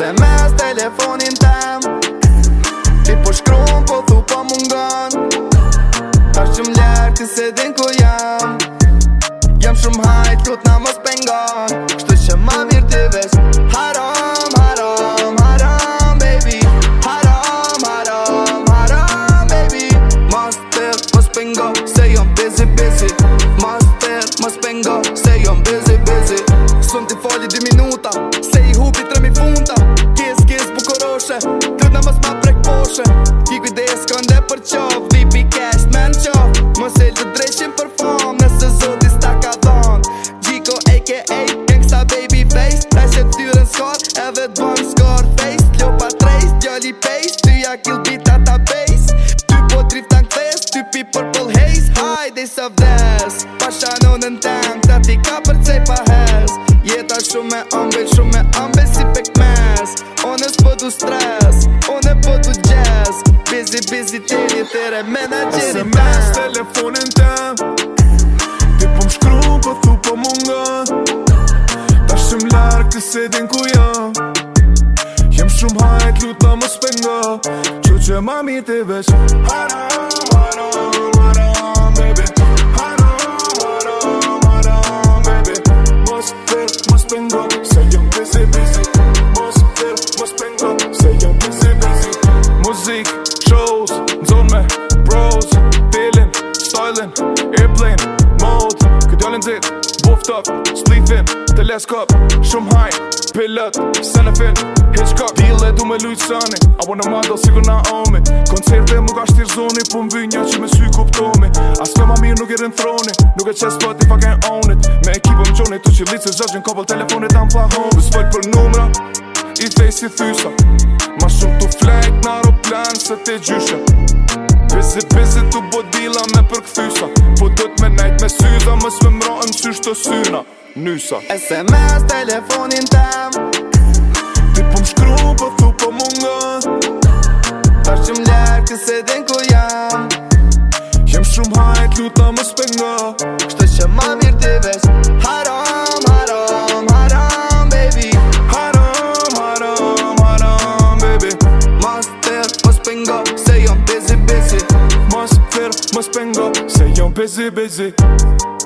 SMS telefonin tem Ti po shkron, po thu po mungon Ta shumë lartë, ti se din ku jam Jam shumë hajt, lut na mos pengon Kështë pi purple haze High days of death Pa shano në tem Ta ti ka për cej pa hez Jeta shumë e ambel Shumë e ambel si pek mes One së pëtu stres One pëtu po jazz Busy, busy, tiri, tiri Menageri tem SMS, telefonin tem Ti po më shkru, po thu po munga Ta shumë larkë, se din ku jam jo. Jem shumë hajt, luta po më spenga Që që mami ti veç Hara, hara Se janë busy busy Mos firm, mos Se janë busy busy Muzik, shows, në zonë me Bros, feeling, styling Airplane, mode Këtë alë në zitë, up Spliffin, teleskop, shumë haj Pilot, senafin, hitchcock Dile du me lujtë sëni, Abona mandel si ku na omi Koncerte më ka shtirë zoni, po më vy që me sy kuptomi nuk i rin throni Nuk e qes për ti fa own it Me ekipë më gjoni të qilit se gjëgjën kopëll telefonit am pa home Në svojt për numra, i fej si thysa Ma shumë të flejt në aeroplan se të gjyshe Bezi bezi të bodila me për këthysa Po do të me najt me syza më së me mra në të syna Nysa SMS telefonin tem Ti po më shkru po thu po mungë nga Ta që më lërë këse din ku jam shumë hajt luta më spenga Kështë që ma mirë të ves Haram, haram, haram, baby Haram, haram, haram, baby Mas të më spenga Se jom busy, busy Mas fërë më spenga Se jom busy, busy